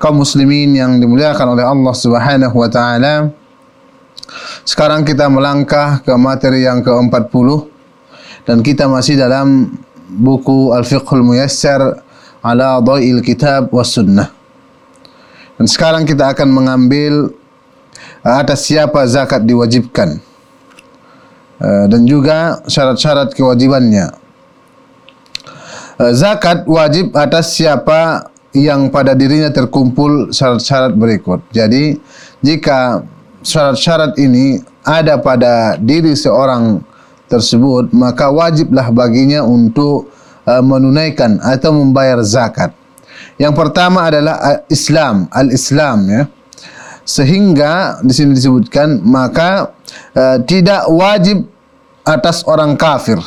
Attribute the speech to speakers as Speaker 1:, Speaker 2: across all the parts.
Speaker 1: Kaum muslimin yang dimuliakan oleh Allah Subhanahu wa taala. Sekarang kita melangkah ke materi yang ke-40 dan kita masih dalam buku Al-Fiqhul Muyassar ala Dhai'il Kitab was Sunnah. Dan sekarang kita akan mengambil atas siapa zakat diwajibkan. Eh, dan juga syarat-syarat kewajibannya. Eh, zakat wajib atas siapa yang pada dirinya terkumpul syarat-syarat berikut. Jadi, jika syarat-syarat ini ada pada diri seorang tersebut, maka wajiblah baginya untuk eh, menunaikan atau membayar zakat. Yang pertama adalah Islam, al-Islam ya. Sehingga di sini disebutkan maka uh, tidak wajib atas orang kafir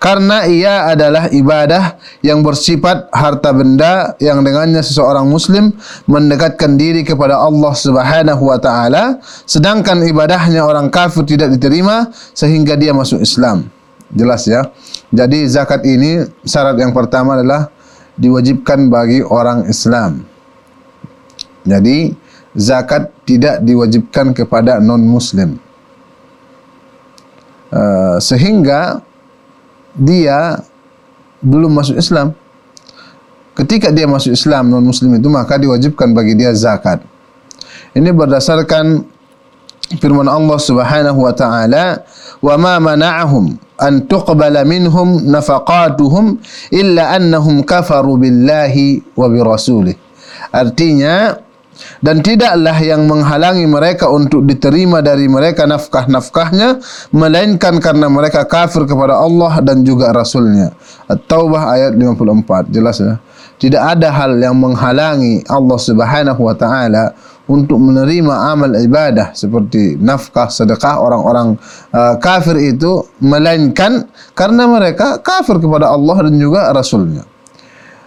Speaker 1: karena ia adalah ibadah yang bersifat harta benda yang dengannya seseorang muslim mendekatkan diri kepada Allah Subhanahu wa taala sedangkan ibadahnya orang kafir tidak diterima sehingga dia masuk Islam. Jelas ya? Jadi zakat ini syarat yang pertama adalah diwajibkan bagi orang Islam. Jadi zakat tidak diwajibkan kepada non muslim Uh, sehingga dia belum masuk Islam. Ketika dia masuk Islam non muslim itu maka diwajibkan bagi dia zakat. Ini berdasarkan firman Allah Subhanahu wa taala, "Wa ma mana'ahum an tuqbala minhum nafaqatuhum illa annahum kafaru billahi wa bi rasulih." Artinya dan tidaklah yang menghalangi mereka untuk diterima dari mereka nafkah-nafkahnya melainkan karena mereka kafir kepada Allah dan juga Rasulnya. At-Taubah ayat 54 jelas ya? Tidak ada hal yang menghalangi Allah Subhanahu wa taala untuk menerima amal ibadah seperti nafkah sedekah orang-orang uh, kafir itu melainkan karena mereka kafir kepada Allah dan juga Rasulnya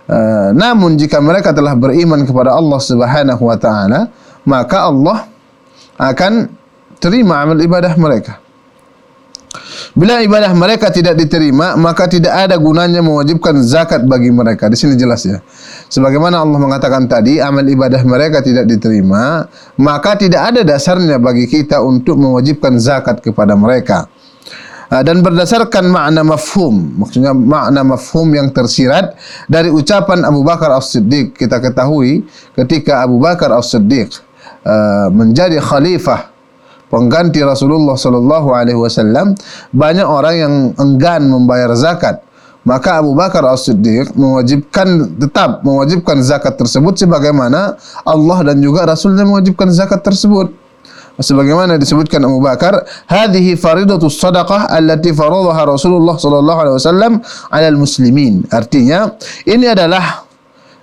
Speaker 1: Eh, namun jika mereka telah beriman kepada Allah Subhanahu wa taala, maka Allah akan terima amal ibadah mereka. Bila ibadah mereka tidak diterima, maka tidak ada gunanya mewajibkan zakat bagi mereka. Di sini jelas ya. Sebagaimana Allah mengatakan tadi, amal ibadah mereka tidak diterima, maka tidak ada dasarnya bagi kita untuk mewajibkan zakat kepada mereka. Ah, dan berdasarkan makna mafhum maksudnya makna mafhum yang tersirat dari ucapan Abu Bakar As-Siddiq kita ketahui ketika Abu Bakar As-Siddiq uh, menjadi khalifah pengganti Rasulullah sallallahu alaihi wasallam banyak orang yang enggan membayar zakat. Maka Abu Bakar As-Siddiq mewajibkan tetap mewajibkan zakat tersebut sebagaimana Allah dan juga Rasulnya mewajibkan zakat tersebut sebagaimana disebutkan Abu Bakar hadhihi faridatu sadaqah allati faradaha Rasulullah sallallahu alaihi wasallam 'ala muslimin. Artinya ini adalah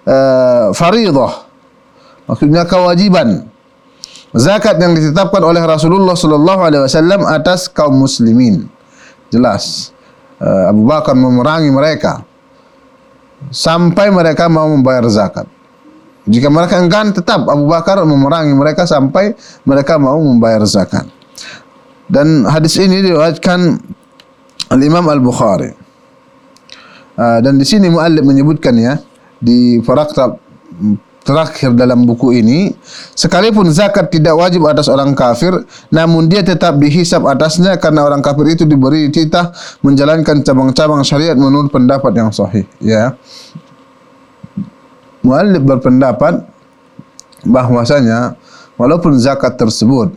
Speaker 1: uh, faridah maksudnya kewajiban zakat yang ditetapkan oleh Rasulullah sallallahu alaihi wasallam atas kaum muslimin. Jelas uh, Abu Bakar memerangi mereka sampai mereka mau membayar zakat jika mereka enggan tetap Abu Bakar memerangi mereka sampai mereka mau membayar zakat. Dan hadis ini diriwayatkan Al-Imam Al-Bukhari. Uh, dan di sini muallif menyebutkan ya di paraktab terakhir dalam buku ini sekalipun zakat tidak wajib atas orang kafir namun dia tetap dihisap atasnya karena orang kafir itu diberi titah menjalankan cabang-cabang syariat menurut pendapat yang sahih ya Muallif berpendapat bahwasanya walaupun zakat tersebut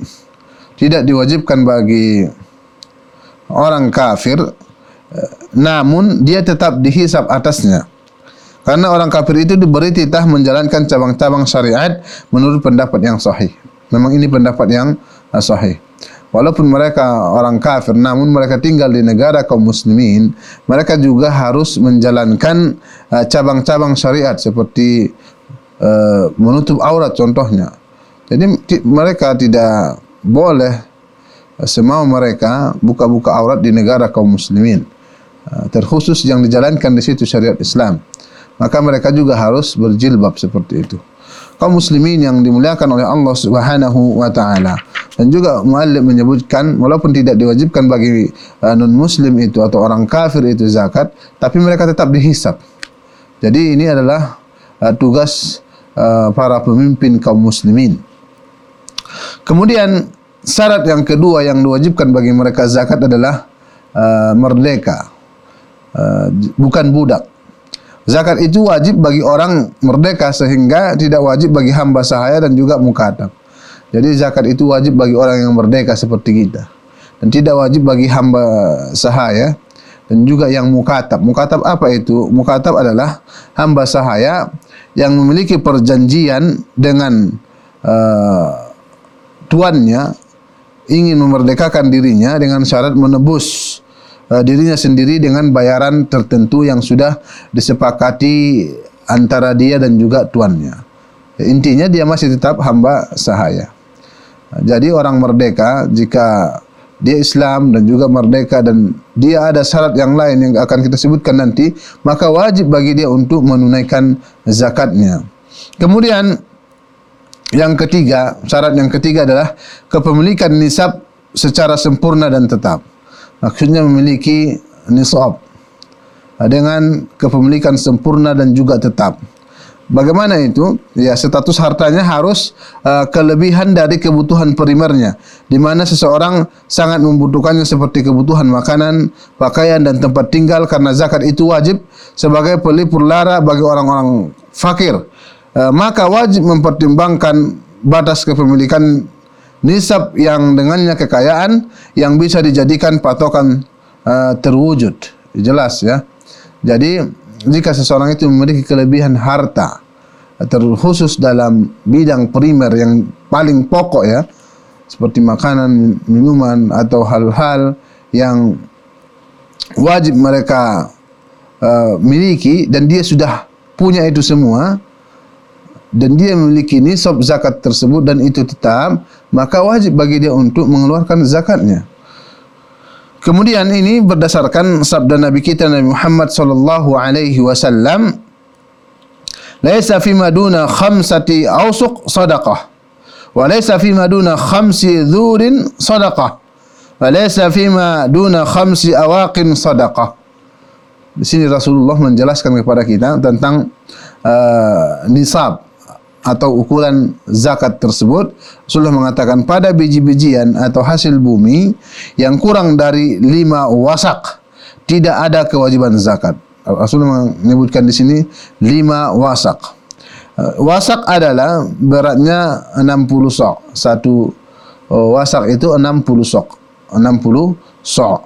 Speaker 1: tidak diwajibkan bagi orang kafir eh, namun dia tetap dihisap atasnya. Karena orang kafir itu diberi titah menjalankan cabang-cabang syariat menurut pendapat yang sahih. Memang ini pendapat yang sahih walaupun mereka orang kafir namun mereka tinggal di negara kaum muslimin mereka juga harus menjalankan uh, cabang-cabang syariat seperti uh, menutup aurat contohnya. Jadi mereka tidak boleh uh, semau mereka buka-buka aurat di negara kaum muslimin. Uh, terkhusus yang dijalankan di situ syariat Islam. Maka mereka juga harus berjilbab seperti itu. Kaum muslimin yang dimuliakan oleh Allah Subhanahu wa taala. Dan juga muallif menyebutkan walaupun tidak diwajibkan bagi uh, non muslim itu atau orang kafir itu zakat, tapi mereka tetap dihisap. Jadi ini adalah uh, tugas uh, para pemimpin kaum muslimin. Kemudian syarat yang kedua yang diwajibkan bagi mereka zakat adalah uh, merdeka. Uh, bukan budak. Zakat itu wajib bagi orang merdeka sehingga tidak wajib bagi hamba sahaya dan juga mukatab. Jadi zakat itu wajib bagi orang yang merdeka seperti kita. Dan tidak wajib bagi hamba sahaya dan juga yang mukatab. Mukatab apa itu? Mukatab adalah hamba sahaya yang memiliki perjanjian dengan uh, tuannya ingin memerdekakan dirinya dengan syarat menebus uh, dirinya sendiri dengan bayaran tertentu yang sudah disepakati antara dia dan juga tuannya. Intinya dia masih tetap hamba sahaya. Jadi orang merdeka jika dia Islam dan juga merdeka dan dia ada syarat yang lain yang akan kita sebutkan nanti, maka wajib bagi dia untuk menunaikan zakatnya. Kemudian yang ketiga, syarat yang ketiga adalah kepemilikan nisab secara sempurna dan tetap. Maksudnya memiliki nisab dengan kepemilikan sempurna dan juga tetap. Bagaimana itu? Ya, status hartanya harus uh, kelebihan dari kebutuhan primernya, di mana seseorang sangat membutuhkannya seperti kebutuhan makanan, pakaian dan tempat tinggal karena zakat itu wajib sebagai pelipur lara bagi orang-orang fakir. Uh, maka wajib mempertimbangkan batas kepemilikan nisab yang dengannya kekayaan yang bisa dijadikan patokan uh, terwujud. Jelas ya. Jadi jika seseorang itu memiliki kelebihan harta terkhusus dalam bidang primer yang paling pokok ya seperti makanan, minuman atau hal-hal yang wajib mereka uh, miliki dan dia sudah punya itu semua dan dia memiliki nisab zakat tersebut dan itu tetap maka wajib bagi dia untuk mengeluarkan zakatnya. Kemudian ini berdasarkan sabda Nabi kita Nabi Muhammad sallallahu alaihi wasallam Laisa fi maduna khamsati awsuq sadaqah wa laisa fi maduna khamsi dhurin sadaqah wa laisa fi maduna khamsi awaqin sadaqah Di sini Rasulullah menjelaskan kepada kita tentang uh, nisab atau ukuran zakat tersebut Rasulullah mengatakan pada biji-bijian atau hasil bumi yang kurang dari lima wasak tidak ada kewajiban zakat. Rasulullah menyebutkan di sini lima wasak. Wasak adalah beratnya 60 sok. Satu oh, wasak itu 60 sok. 60 sok.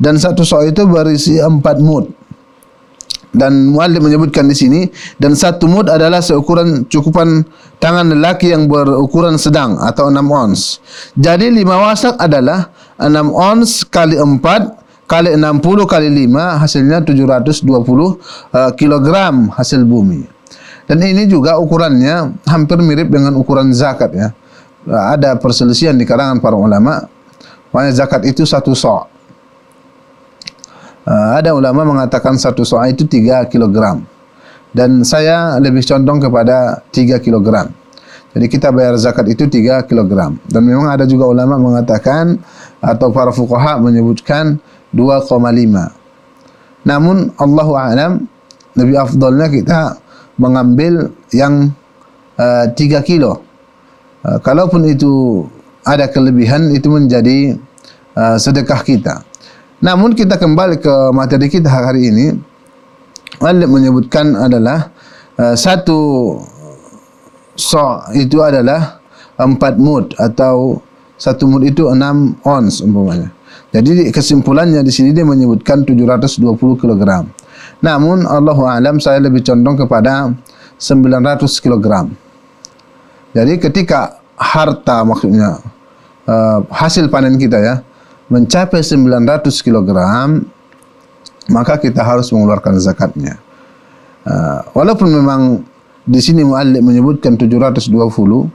Speaker 1: Dan satu sok itu berisi empat mud dan muallif menyebutkan di sini dan satu mud adalah seukuran cukupan tangan lelaki yang berukuran sedang atau 6 ons. Jadi lima wasak adalah 6 ons kali 4 kali 60 kali 5 hasilnya 720 uh, kilogram hasil bumi. Dan ini juga ukurannya hampir mirip dengan ukuran zakat ya. Ada perselisihan di kalangan para ulama. Maknanya zakat itu satu sok. Uh, ada ulama mengatakan satu so'a itu 3 kg. Dan saya lebih condong kepada 3 kg. Jadi kita bayar zakat itu 3 kg. Dan memang ada juga ulama mengatakan atau para fuqaha menyebutkan 2,5. Namun Allahu a'lam lebih afdalnya kita mengambil yang uh, 3 kilo. Uh, kalaupun itu ada kelebihan itu menjadi uh, sedekah kita. Namun kita kembali ke materi kita hari ini. Allah menyebutkan adalah uh, satu so itu adalah empat mud atau satu mud itu enam ons umpamanya. Jadi kesimpulannya di sini dia menyebutkan 720 kg. Namun Allah alam saya lebih condong kepada 900 kg. Jadi ketika harta maksudnya uh, hasil panen kita ya mencapai 900 kg maka kita harus mengeluarkan zakatnya. Uh, walaupun memang di sini muallif menyebutkan 720 uh,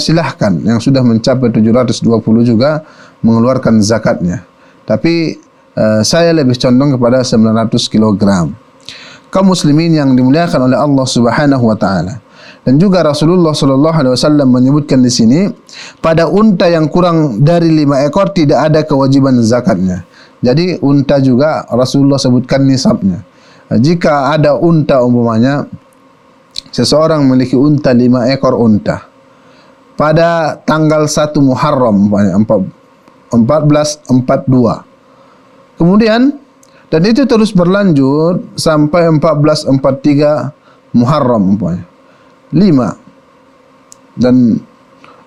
Speaker 1: silahkan yang sudah mencapai 720 juga mengeluarkan zakatnya. Tapi uh, saya lebih condong kepada 900 kg kaum muslimin yang dimuliakan oleh Allah Subhanahu wa taala dan juga Rasulullah sallallahu alaihi wasallam menyebutkan di sini pada unta yang kurang dari lima ekor tidak ada kewajiban zakatnya. Jadi unta juga Rasulullah sebutkan nisabnya. Jika ada unta umpamanya seseorang memiliki unta lima ekor unta pada tanggal 1 Muharram umpamanya 1442. Kemudian dan itu terus berlanjut sampai 1443 Muharram umpamanya lima. Dan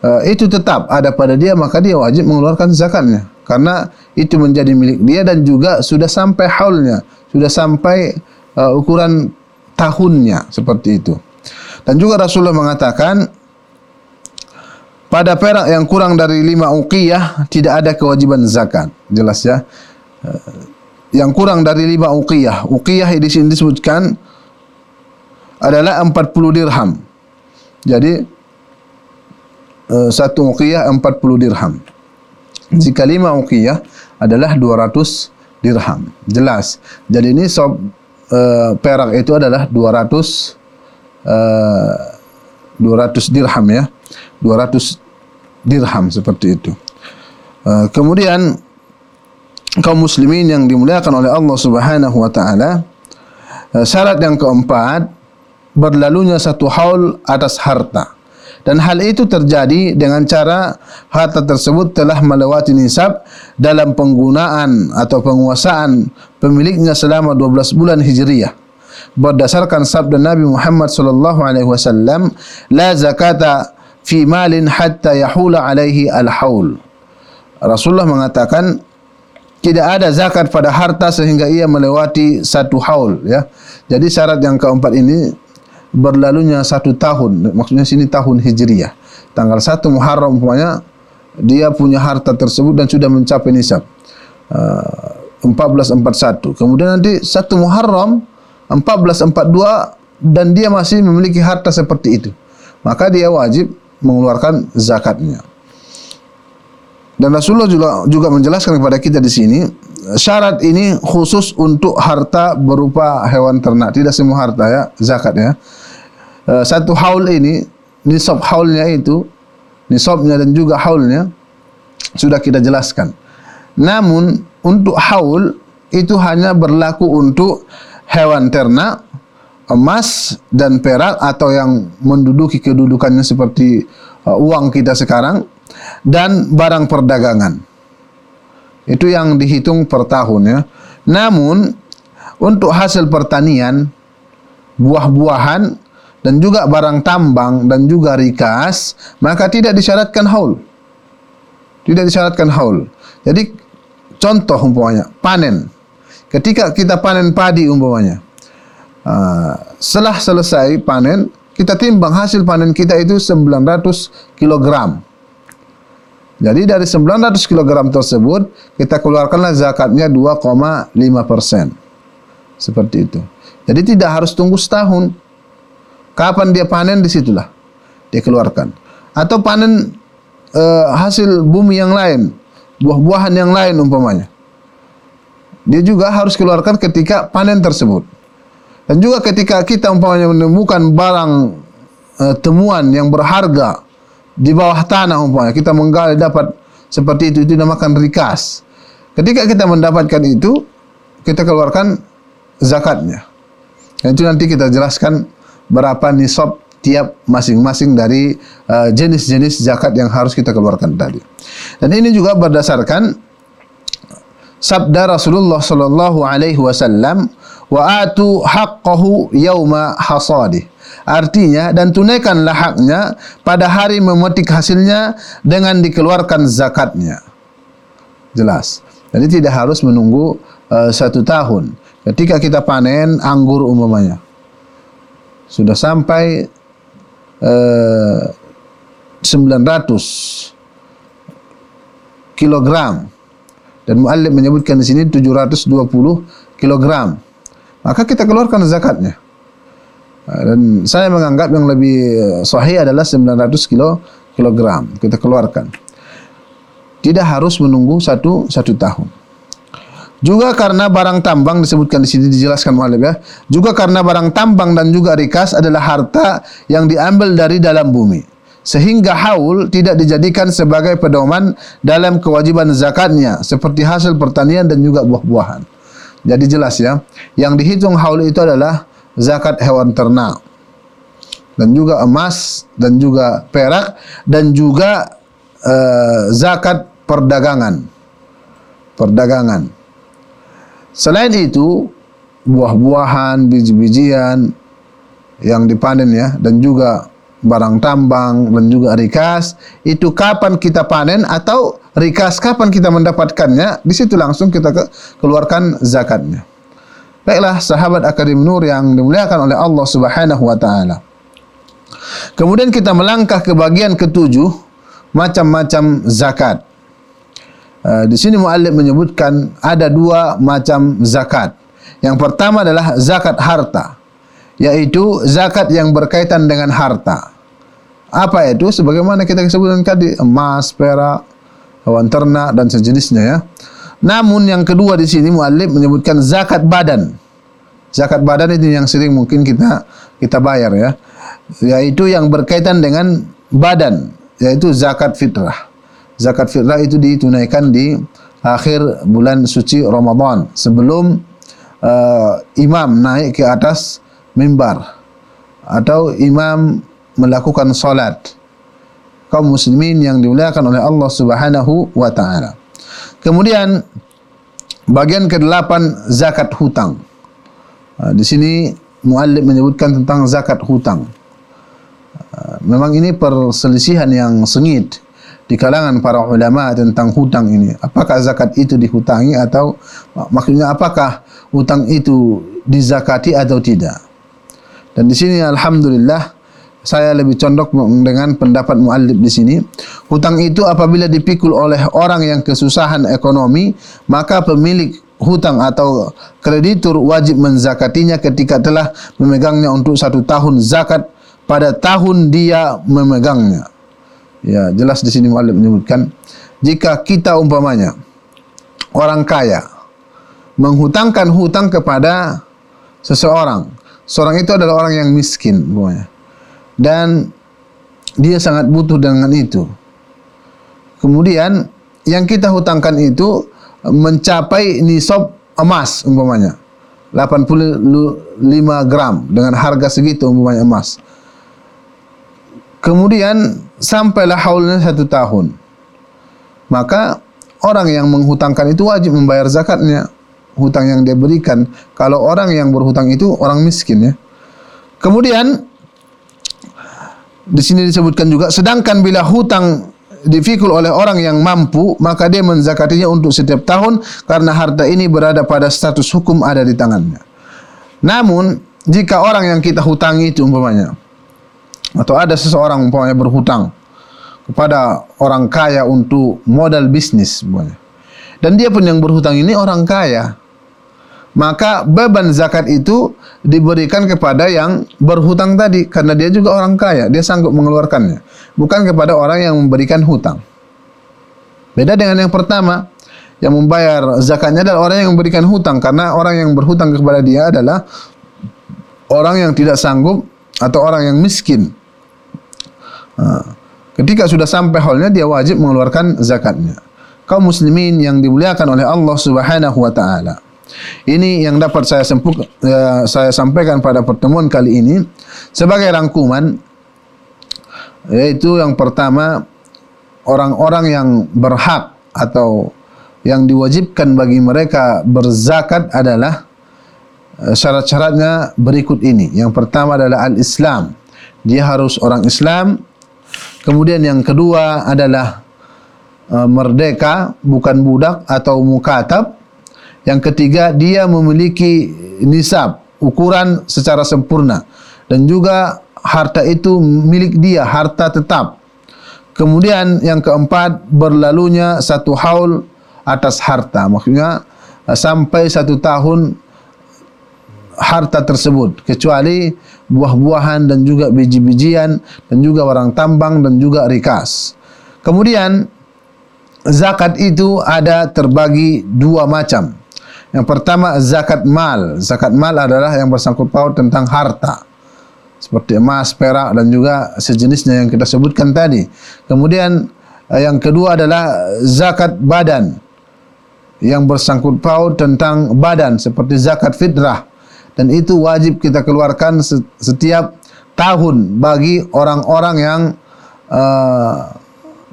Speaker 1: uh, itu tetap ada pada dia maka dia wajib mengeluarkan zakatnya. Karena itu menjadi milik dia dan juga sudah sampai haulnya sudah sampai uh, ukuran tahunnya seperti itu. Dan juga Rasulullah mengatakan pada perak yang kurang dari lima uqiyah tidak ada kewajiban zakat. Jelas ya? Uh, yang kurang dari lima uqiyah. Uqiyah di sini disebutkan adalah 40 dirham jadi uh, satu uqiyah 40 dirham. Jika lima uqiyah adalah 200 dirham. Jelas. Jadi ini sob uh, perak itu adalah 200 uh, 200 dirham ya. 200 dirham seperti itu. Uh, kemudian kaum muslimin yang dimuliakan oleh Allah Subhanahu wa taala syarat yang keempat berlalunya satu haul atas harta. Dan hal itu terjadi dengan cara harta tersebut telah melewati nisab dalam penggunaan atau penguasaan pemiliknya selama 12 bulan hijriyah. Berdasarkan sabda Nabi Muhammad sallallahu alaihi wasallam, la zakata fi malin hatta yahula alaihi al-haul. Rasulullah mengatakan tidak ada zakat pada harta sehingga ia melewati satu haul ya. Jadi syarat yang keempat ini berlalunya satu tahun. Maksudnya sini tahun hijriyah. Tanggal satu Muharram umpamanya dia punya harta tersebut dan sudah mencapai nisab. Uh, 1441 kemudian nanti satu Muharram 1442 dan dia masih memiliki harta seperti itu. Maka dia wajib mengeluarkan zakatnya. Dan Rasulullah juga juga menjelaskan kepada kita di sini syarat ini khusus untuk harta berupa hewan ternak. Tidak semua harta ya zakat ya Eh, satu haul ini nisab haulnya itu nisabnya dan juga haulnya sudah kita jelaskan. Namun untuk haul itu hanya berlaku untuk hewan ternak, emas dan perak atau yang menduduki kedudukannya seperti uh, uang kita sekarang dan barang perdagangan. Itu yang dihitung per tahun ya. Namun untuk hasil pertanian buah-buahan dan juga barang tambang dan juga rikas maka tidak disyaratkan haul. Tidak disyaratkan haul. Jadi contoh umpamanya panen. Ketika kita panen padi umpamanya uh, setelah selesai panen kita timbang hasil panen kita itu 900 kg jadi dari 900 kg tersebut kita keluarkanlah zakatnya 2,5 persen. Seperti itu. Jadi tidak harus tunggu setahun Kapan dia panen di situlah dia keluarkan. Atau panen e, hasil bumi yang lain, buah-buahan yang lain umpamanya. Dia juga harus keluarkan ketika panen tersebut. Dan juga ketika kita umpamanya menemukan barang e, temuan yang berharga di bawah tanah umpamanya, kita menggali dapat seperti itu itu dinamakan rikas. Ketika kita mendapatkan itu, kita keluarkan zakatnya. Dan itu nanti kita jelaskan berapa nisab tiap masing-masing dari uh, jenis-jenis zakat yang harus kita keluarkan tadi. Dan ini juga berdasarkan sabda Rasulullah sallallahu alaihi wasallam wa atu haqqahu yauma hasadih. Artinya dan tunaikanlah haknya pada hari memetik hasilnya dengan dikeluarkan zakatnya. Jelas. Jadi tidak harus menunggu uh, satu tahun. Ketika kita panen anggur umumnya, sudah sampai uh, 900 kilogram. Dan muallif menyebutkan di sini 720 kilogram. Maka kita keluarkan zakatnya. Dan saya menganggap yang lebih sahih adalah 900 kilo kilogram. Kita keluarkan. Tidak harus menunggu satu satu tahun juga karena barang tambang disebutkan di sini dijelaskan muallim ya. Juga karena barang tambang dan juga rikas adalah harta yang diambil dari dalam bumi. Sehingga haul tidak dijadikan sebagai pedoman dalam kewajiban zakatnya seperti hasil pertanian dan juga buah-buahan. Jadi jelas ya yang dihitung haul itu adalah zakat hewan ternak. Dan juga emas dan juga perak dan juga uh, zakat perdagangan. Perdagangan selain itu buah-buahan biji-bijian yang dipanen ya dan juga barang tambang dan juga rikas itu kapan kita panen atau rikas kapan kita mendapatkannya di situ langsung kita keluarkan zakatnya Baiklah sahabat Akademi Nur yang dimuliakan oleh Allah Subhanahu wa taala. Kemudian kita melangkah ke bagian ketujuh macam-macam zakat. Uh, di sini muallif menyebutkan ada dua macam zakat. Yang pertama adalah zakat harta, yaitu zakat yang berkaitan dengan harta. Apa itu? Sebagaimana kita sebutkan tadi, emas, perak, hewan ternak dan sejenisnya ya. Namun yang kedua di sini muallif menyebutkan zakat badan. Zakat badan itu yang sering mungkin kita kita bayar ya. Yaitu yang berkaitan dengan badan, yaitu zakat fitrah. Zakat fitrah itu ditunaikan di akhir bulan suci Ramadan sebelum uh, imam naik ke atas mimbar atau imam melakukan salat kaum muslimin yang dimuliakan oleh Allah Subhanahu wa taala. Kemudian bagian ke-8 zakat hutang. Ha, di sini muallif menyebutkan tentang zakat hutang. Ha, memang ini perselisihan yang sengit di kalangan para ulama tentang hutang ini. Apakah zakat itu dihutangi atau maksudnya apakah hutang itu dizakati atau tidak? Dan di sini alhamdulillah saya lebih condong dengan pendapat muallif di sini. Hutang itu apabila dipikul oleh orang yang kesusahan ekonomi, maka pemilik hutang atau kreditur wajib menzakatinya ketika telah memegangnya untuk satu tahun zakat pada tahun dia memegangnya. Ya, jelas di sini muallif menyebutkan jika kita umpamanya orang kaya menghutangkan hutang kepada seseorang, seorang itu adalah orang yang miskin, umpamanya dan dia sangat butuh dengan itu. Kemudian yang kita hutangkan itu mencapai nisab emas umpamanya 85 gram dengan harga segitu umpamanya emas. Kemudian sampailah haulnya satu tahun. Maka orang yang menghutangkan itu wajib membayar zakatnya hutang yang dia berikan. Kalau orang yang berhutang itu orang miskin ya. Kemudian di sini disebutkan juga sedangkan bila hutang difikul oleh orang yang mampu maka dia menzakatinya untuk setiap tahun karena harta ini berada pada status hukum ada di tangannya namun jika orang yang kita hutangi itu umpamanya atau ada seseorang umpamanya berhutang kepada orang kaya untuk modal bisnis umpamanya. Dan dia pun yang berhutang ini orang kaya. Maka beban zakat itu diberikan kepada yang berhutang tadi karena dia juga orang kaya dia sanggup mengeluarkannya. Bukan kepada orang yang memberikan hutang. Beda dengan yang pertama yang membayar zakatnya adalah orang yang memberikan hutang karena orang yang berhutang kepada dia adalah orang yang tidak sanggup atau orang yang miskin ha. ketika sudah sampai halnya dia wajib mengeluarkan zakatnya kaum muslimin yang dimuliakan oleh Allah Subhanahu wa taala ini yang dapat saya sempuk, uh, saya sampaikan pada pertemuan kali ini sebagai rangkuman yaitu yang pertama orang-orang yang berhak atau yang diwajibkan bagi mereka berzakat adalah uh, syarat-syaratnya berikut ini. Yang pertama adalah al-Islam. Dia harus orang Islam. Kemudian yang kedua adalah uh, merdeka, bukan budak atau mukatab. Yang ketiga, dia memiliki nisab, ukuran secara sempurna. Dan juga harta itu milik dia, harta tetap. Kemudian yang keempat, berlalunya satu haul atas harta. Maksudnya, sampai satu tahun harta tersebut kecuali buah-buahan dan juga biji-bijian dan juga barang tambang dan juga rikas. Kemudian zakat itu ada terbagi dua macam. Yang pertama zakat mal. Zakat mal adalah yang bersangkut paut tentang harta. Seperti emas, perak dan juga sejenisnya yang kita sebutkan tadi. Kemudian eh, yang kedua adalah zakat badan. Yang bersangkut paut tentang badan seperti zakat fitrah. Dan itu wajib kita keluarkan setiap tahun bagi orang-orang yang uh,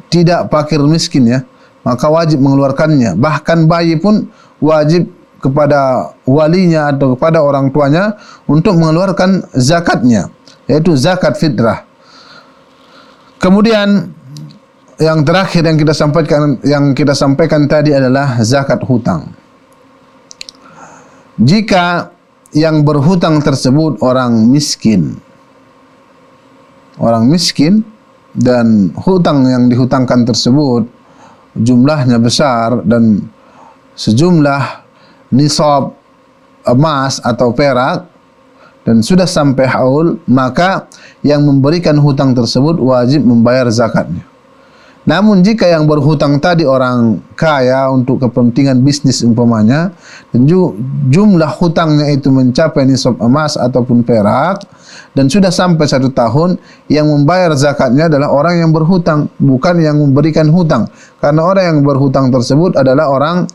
Speaker 1: tidak fakir miskin ya. Maka wajib mengeluarkannya. Bahkan bayi pun wajib kepada walinya atau kepada orang tuanya untuk mengeluarkan zakatnya yaitu zakat fitrah. Kemudian yang terakhir yang kita sampaikan yang kita sampaikan tadi adalah zakat hutang. Jika yang berhutang tersebut orang miskin. Orang miskin dan hutang yang dihutangkan tersebut jumlahnya besar dan sejumlah nisab emas atau perak dan sudah sampai haul maka yang memberikan hutang tersebut wajib membayar zakatnya namun jika yang berhutang tadi orang kaya untuk kepentingan bisnis umpamanya dan jumlah hutangnya itu mencapai nisab emas ataupun perak dan sudah sampai satu tahun yang membayar zakatnya adalah orang yang berhutang bukan yang memberikan hutang. Karena orang yang berhutang tersebut adalah orang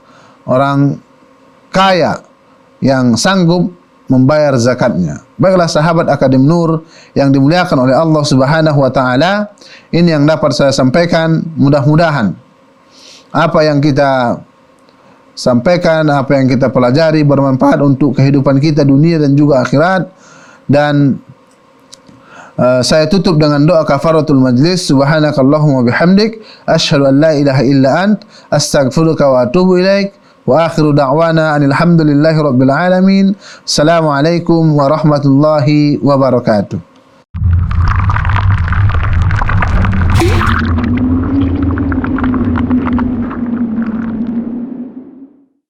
Speaker 1: orang kaya yang sanggup membayar zakatnya. Baiklah sahabat Akademi Nur yang dimuliakan oleh Allah Subhanahu wa taala, ini yang dapat saya sampaikan. Mudah-mudahan apa yang kita sampaikan, apa yang kita pelajari bermanfaat untuk kehidupan kita dunia dan juga akhirat dan uh, saya tutup dengan doa kafaratul majlis subhanakallahumma bihamdik asyhadu an la ilaha illa ant astaghfiruka wa atubu ilaik واخر دعوانا ان الحمد لله رب العالمين السلام عليكم ورحمه الله وبركاته